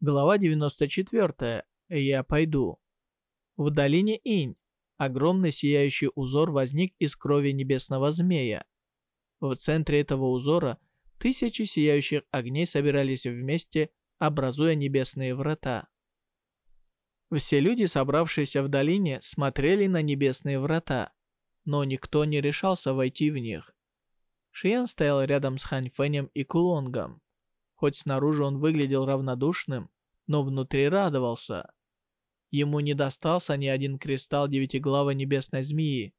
Глава 94. Я пойду. В долине Инь огромный сияющий узор возник из крови небесного змея. В центре этого узора тысячи сияющих огней собирались вместе, образуя небесные врата. Все люди, собравшиеся в долине, смотрели на небесные врата, но никто не решался войти в них. Шиян стоял рядом с Хань Фэнем и Кулонгом. Хоть снаружи он выглядел равнодушным, но внутри радовался. Ему не достался ни один кристалл девятиглавой небесной змеи.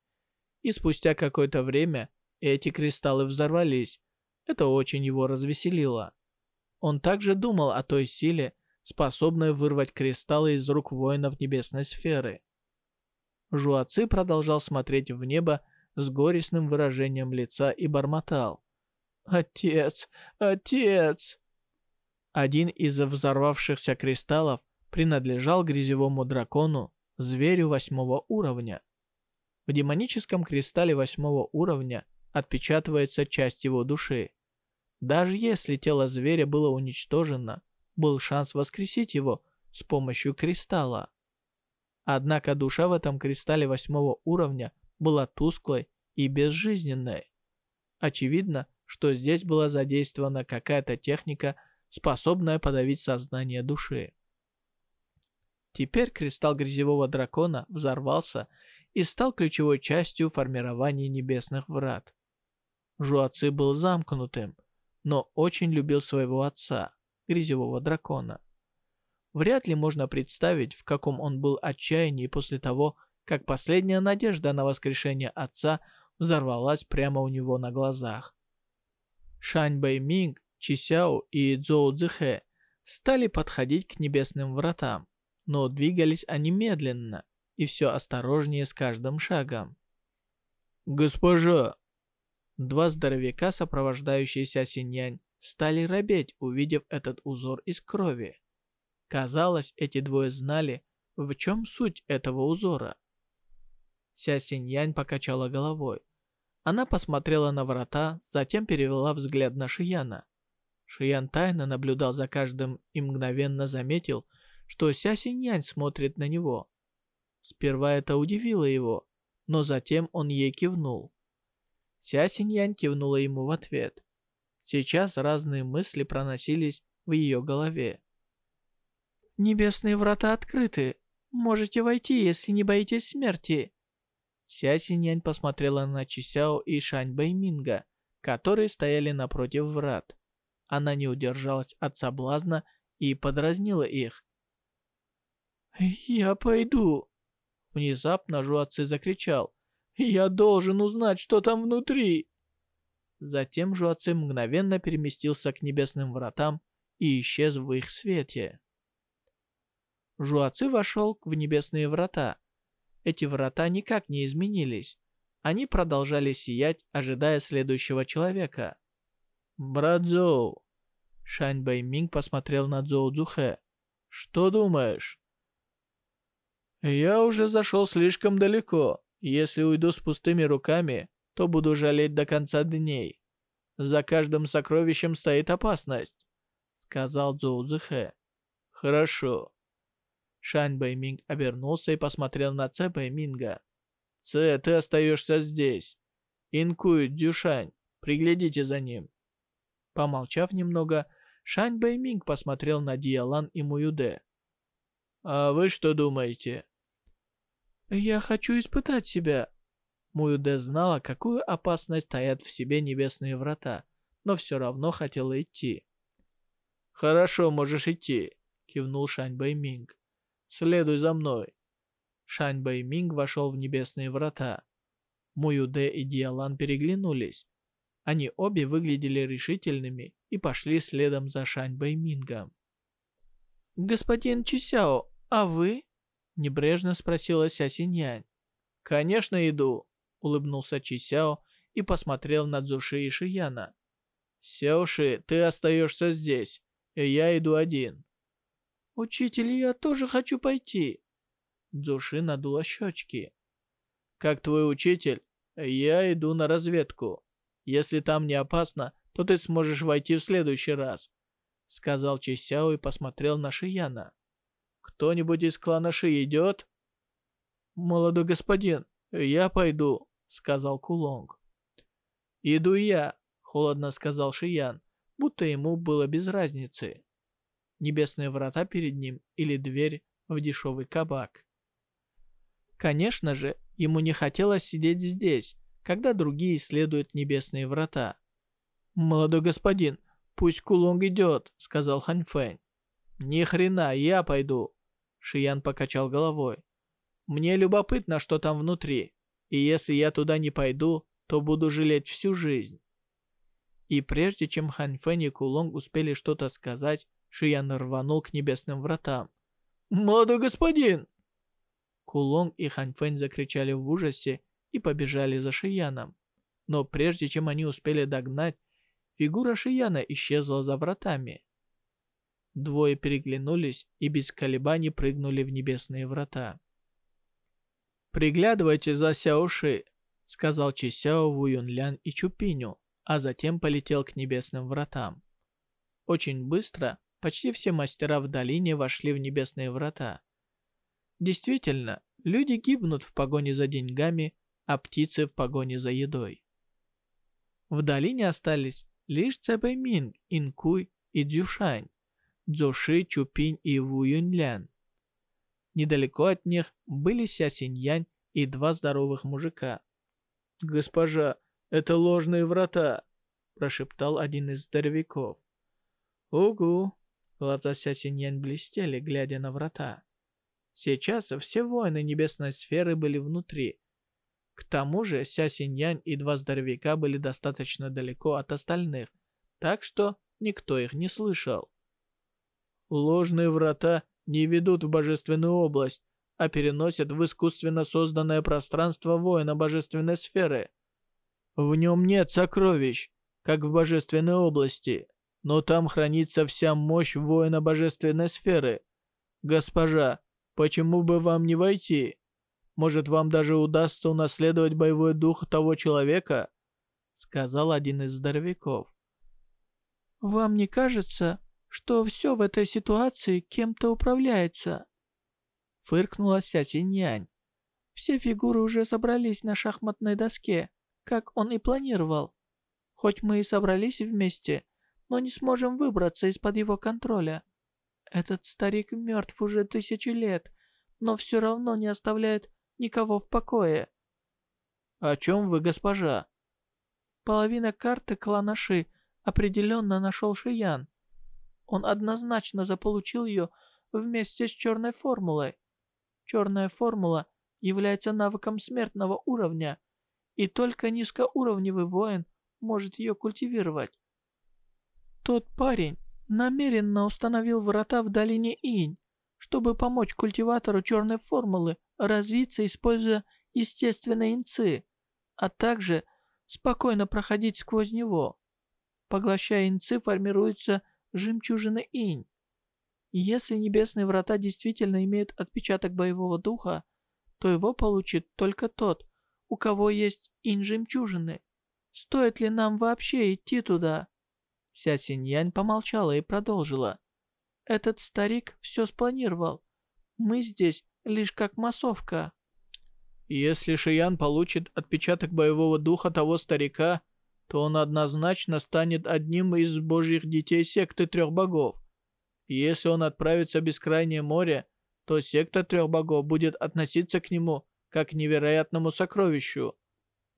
И спустя какое-то время эти кристаллы взорвались. Это очень его развеселило. Он также думал о той силе, способной вырвать кристаллы из рук воинов небесной сферы. Жуаци продолжал смотреть в небо с горестным выражением лица и бормотал. «Отец! Отец!» Один из взорвавшихся кристаллов принадлежал грязевому дракону, зверю восьмого уровня. В демоническом кристалле восьмого уровня отпечатывается часть его души. Даже если тело зверя было уничтожено, был шанс воскресить его с помощью кристалла. Однако душа в этом кристалле восьмого уровня была тусклой и безжизненной. Очевидно, что здесь была задействована какая-то техника – способная подавить сознание души. Теперь кристалл грязевого дракона взорвался и стал ключевой частью формирования небесных врат. Жуаци был замкнутым, но очень любил своего отца, грязевого дракона. Вряд ли можно представить, в каком он был отчаянии после того, как последняя надежда на воскрешение отца взорвалась прямо у него на глазах. Шань Бэй Минг Чисяо и Цзоу Цзэхэ стали подходить к небесным вратам, но двигались они медленно и все осторожнее с каждым шагом. «Госпожа!» Два здоровяка, сопровождающиеся Синьянь, стали робеть, увидев этот узор из крови. Казалось, эти двое знали, в чем суть этого узора. Ся Синьянь покачала головой. Она посмотрела на врата, затем перевела взгляд на Шияна. Шиян тайно наблюдал за каждым и мгновенно заметил, что Ся Синьянь смотрит на него. Сперва это удивило его, но затем он ей кивнул. Ся Синьянь кивнула ему в ответ. Сейчас разные мысли проносились в ее голове. «Небесные врата открыты. Можете войти, если не боитесь смерти». Ся Синьянь посмотрела на Чисяо и Шань Бэйминга, которые стояли напротив врат. Она не удержалась от соблазна и подразнила их. «Я пойду!» Внезапно Жуаци закричал. «Я должен узнать, что там внутри!» Затем Жуаци мгновенно переместился к небесным вратам и исчез в их свете. Жуаци вошел в небесные врата. Эти врата никак не изменились. Они продолжали сиять, ожидая следующего человека. «Брат Зоу!» Шань Бэйминг посмотрел на Цзоу Цзухэ. «Что думаешь?» «Я уже зашел слишком далеко. Если уйду с пустыми руками, то буду жалеть до конца дней. За каждым сокровищем стоит опасность», — сказал Цзоу Цзухэ. «Хорошо». Шань Бэйминг обернулся и посмотрел на Цэ Бэйминга. «Цэ, ты остаешься здесь. Инкуй, Дзюшань, приглядите за ним». Помолчав немного, Шань Бэйминг посмотрел на Диалан и Муюде. «А вы что думаете?» «Я хочу испытать себя». Муюде знала, какую опасность таят в себе небесные врата, но все равно хотела идти. «Хорошо, можешь идти», — кивнул Шань Бэйминг. «Следуй за мной». Шань Бэйминг вошел в небесные врата. Муюде и Диалан переглянулись. Они обе выглядели решительными и пошли следом за Шань Бэймингом. «Господин Чисяо, а вы?» – небрежно спросила Ся Синьянь. «Конечно иду», – улыбнулся Чисяо и посмотрел на Цзуши и Шияна. «Сяоши, ты остаешься здесь, и я иду один». «Учитель, я тоже хочу пойти». Цзуши надула щечки. «Как твой учитель, я иду на разведку. Если там не опасно, то ты сможешь войти в следующий раз. сказал Чисяо и посмотрел на Шияна. «Кто-нибудь из клана Ши идет?» «Молодой господин, я пойду», — сказал Кулонг. «Иду я», — холодно сказал Шиян, будто ему было без разницы. Небесные врата перед ним или дверь в дешевый кабак. Конечно же, ему не хотелось сидеть здесь, когда другие исследуют небесные врата. «Молодой господин, пусть Кулонг идет», — сказал Хань Фэнь. «Ни хрена, я пойду», — Шиян покачал головой. «Мне любопытно, что там внутри, и если я туда не пойду, то буду жалеть всю жизнь». И прежде чем Хань Фэнь и Кулонг успели что-то сказать, Шиян рванул к небесным вратам. «Молодой господин!» Кулонг и Хань Фэнь закричали в ужасе и побежали за Шияном. Но прежде чем они успели догнать, фигура Шияна исчезла за вратами. Двое переглянулись и без колебаний прыгнули в небесные врата. «Приглядывайте за Сяоши», — сказал Чисяо, Ву Юнлян и Чупиню, а затем полетел к небесным вратам. Очень быстро почти все мастера в долине вошли в небесные врата. Действительно, люди гибнут в погоне за деньгами, а птицы в погоне за едой. В долине остались лишь Цэбэймин, Инкуй и Дзюшань, Дзуши, Чупинь и Ву Юньлян. Недалеко от них были Ся Синьянь и два здоровых мужика. «Госпожа, это ложные врата!» – прошептал один из здоровяков. «Угу!» Глаза Ся Синьянь блестели, глядя на врата. Сейчас все воины небесной сферы были внутри. К тому же Ся Синьянь и два здоровяка были достаточно далеко от остальных, так что никто их не слышал. Ложные врата не ведут в божественную область, а переносят в искусственно созданное пространство воина божественной сферы. В нем нет сокровищ, как в божественной области, но там хранится вся мощь воина божественной сферы. Госпожа, почему бы вам не войти? Может, вам даже удастся унаследовать боевой дух того человека?» Сказал один из здоровяков. «Вам не кажется, что все в этой ситуации кем-то управляется?» Фыркнула Ся Синьянь. «Все фигуры уже собрались на шахматной доске, как он и планировал. Хоть мы и собрались вместе, но не сможем выбраться из-под его контроля. Этот старик мертв уже тысячи лет, но все равно не оставляет никого в покое. О чем вы, госпожа? Половина карты клана Ши определенно нашел Шиян. Он однозначно заполучил ее вместе с черной формулой. Черная формула является навыком смертного уровня, и только низкоуровневый воин может ее культивировать. Тот парень намеренно установил врата в долине Инь, чтобы помочь культиватору черной формулы развиться, используя естественные инцы, а также спокойно проходить сквозь него. Поглощая инцы, формируются жемчужины Инь. Если небесные врата действительно имеют отпечаток боевого духа, то его получит только тот, у кого есть инь-жемчужины. Стоит ли нам вообще идти туда? Ся Синьянь помолчала и продолжила. Этот старик все спланировал. Мы здесь лишь как массовка. Если Шиян получит отпечаток боевого духа того старика, то он однозначно станет одним из божьих детей секты трех богов. если он отправится в бескрайнее море, то секта трех богов будет относиться к нему как к невероятному сокровищу.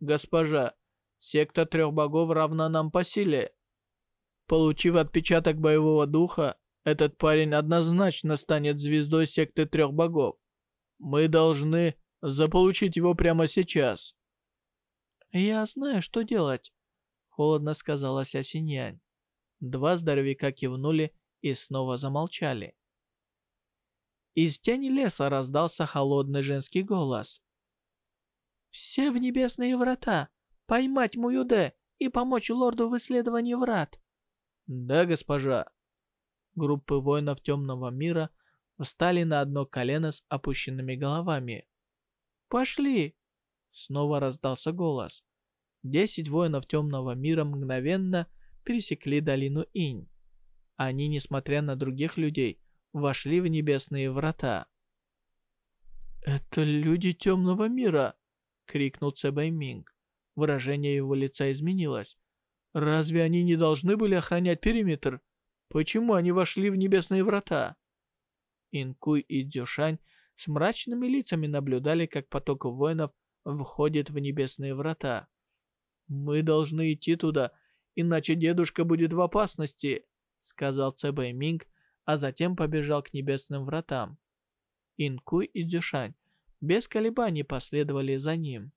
Госпожа, секта трех богов равна нам по силе. Получив отпечаток боевого духа, этот парень однозначно станет звездой секты трех богов. Мы должны заполучить его прямо сейчас. «Я знаю, что делать», — холодно сказала Ся Синьянь. Два здоровяка кивнули и снова замолчали. Из тени леса раздался холодный женский голос. «Все в небесные врата! Поймать Муюде и помочь лорду в исследовании врат!» «Да, госпожа». Группы воинов темного мира встали на одно колено с опущенными головами. «Пошли!» Снова раздался голос. Десять воинов темного мира мгновенно пересекли долину Инь. Они, несмотря на других людей, вошли в небесные врата. «Это люди темного мира!» — крикнул Цебэй Минг. Выражение его лица изменилось. «Разве они не должны были охранять периметр? Почему они вошли в небесные врата?» Инкуй и Дзюшань с мрачными лицами наблюдали, как поток воинов входит в небесные врата. «Мы должны идти туда, иначе дедушка будет в опасности», сказал Цебэй Минг, а затем побежал к небесным вратам. Инкуй и Дзюшань без колебаний последовали за ним.